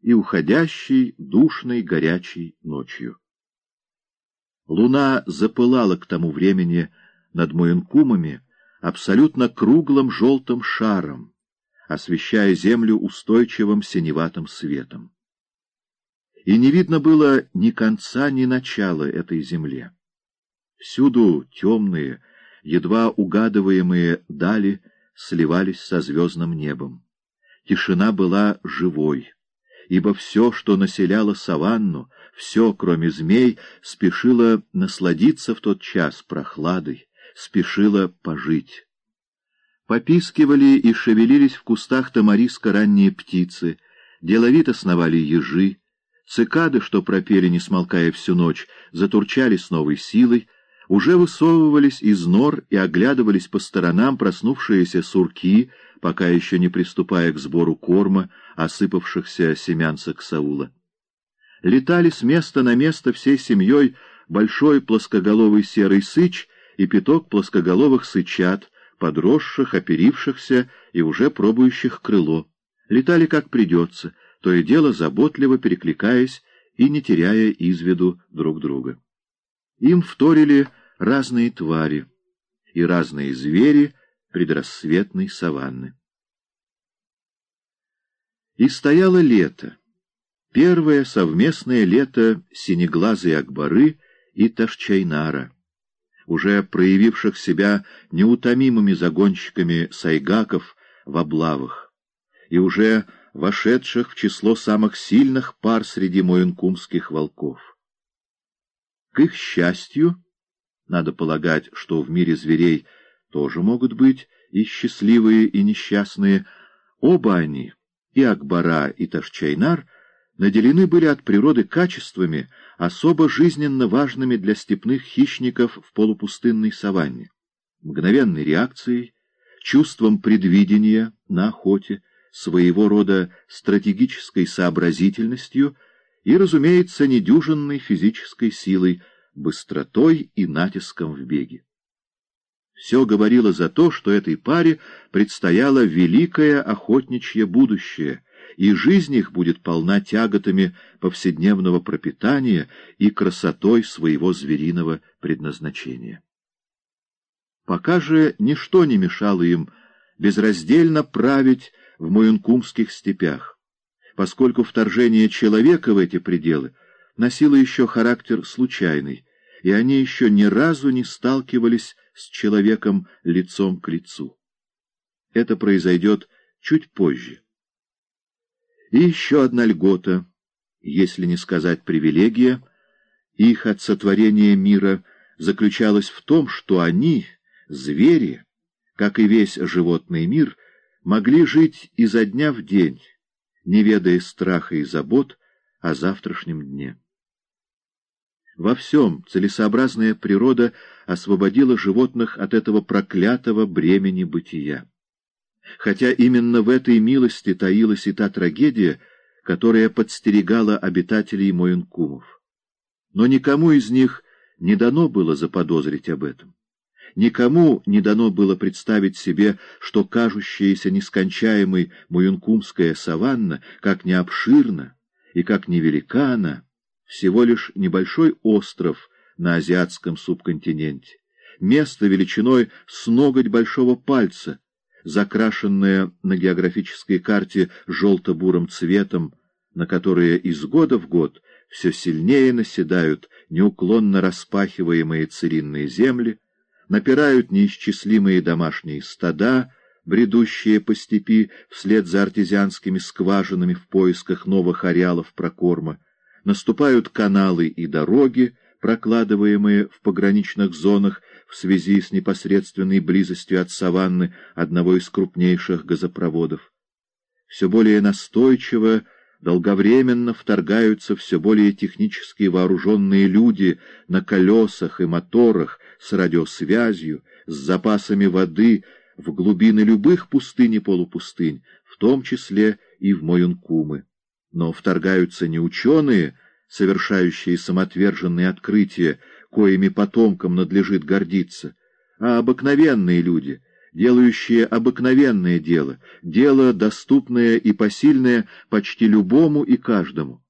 и уходящей душной горячей ночью. Луна запылала к тому времени над Муэнкумами абсолютно круглым желтым шаром, освещая землю устойчивым синеватым светом. И не видно было ни конца, ни начала этой земле. Всюду темные, едва угадываемые дали сливались со звездным небом. Тишина была живой, ибо все, что населяло саванну, все, кроме змей, спешило насладиться в тот час прохладой, спешило пожить. Попискивали и шевелились в кустах тамариска ранние птицы, деловито сновали ежи, цикады, что пропели, не смолкая всю ночь, затурчали с новой силой, уже высовывались из нор и оглядывались по сторонам проснувшиеся сурки, пока еще не приступая к сбору корма, осыпавшихся семян Саксаула. Летали с места на место всей семьей большой плоскоголовый серый сыч и пяток плоскоголовых сычат, подросших, оперившихся и уже пробующих крыло. Летали как придется, то и дело заботливо перекликаясь и не теряя из виду друг друга. Им вторили разные твари и разные звери предрассветной саванны. И стояло лето, первое совместное лето синеглазой Акбары и Ташчайнара уже проявивших себя неутомимыми загонщиками сайгаков в облавах, и уже вошедших в число самых сильных пар среди моюнкумских волков. К их счастью, надо полагать, что в мире зверей тоже могут быть и счастливые, и несчастные, оба они, и Акбара, и Ташчайнар, наделены были от природы качествами, особо жизненно важными для степных хищников в полупустынной саванне, мгновенной реакцией, чувством предвидения на охоте, своего рода стратегической сообразительностью и, разумеется, недюжинной физической силой, быстротой и натиском в беге. Все говорило за то, что этой паре предстояло великое охотничье будущее — и жизнь их будет полна тяготами повседневного пропитания и красотой своего звериного предназначения. Пока же ничто не мешало им безраздельно править в Муюнкумских степях, поскольку вторжение человека в эти пределы носило еще характер случайный, и они еще ни разу не сталкивались с человеком лицом к лицу. Это произойдет чуть позже. И еще одна льгота, если не сказать привилегия, их от сотворения мира заключалась в том, что они, звери, как и весь животный мир, могли жить изо дня в день, не ведая страха и забот о завтрашнем дне. Во всем целесообразная природа освободила животных от этого проклятого бремени бытия хотя именно в этой милости таилась и та трагедия, которая подстерегала обитателей Моинкумов. Но никому из них не дано было заподозрить об этом. Никому не дано было представить себе, что кажущаяся нескончаемой Муюнкумская саванна, как не обширна и как невелика она, всего лишь небольшой остров на азиатском субконтиненте, место величиной с ноготь большого пальца, закрашенная на географической карте желто-бурым цветом, на которые из года в год все сильнее наседают неуклонно распахиваемые царинные земли, напирают неисчислимые домашние стада, бредущие по степи вслед за артезианскими скважинами в поисках новых ареалов прокорма, наступают каналы и дороги, прокладываемые в пограничных зонах в связи с непосредственной близостью от саванны одного из крупнейших газопроводов. Все более настойчиво, долговременно вторгаются все более технически вооруженные люди на колесах и моторах с радиосвязью, с запасами воды в глубины любых пустынь и полупустынь, в том числе и в Моюнкумы. Но вторгаются не ученые, совершающие самоотверженные открытия, коими потомкам надлежит гордиться, а обыкновенные люди, делающие обыкновенное дело, дело, доступное и посильное почти любому и каждому.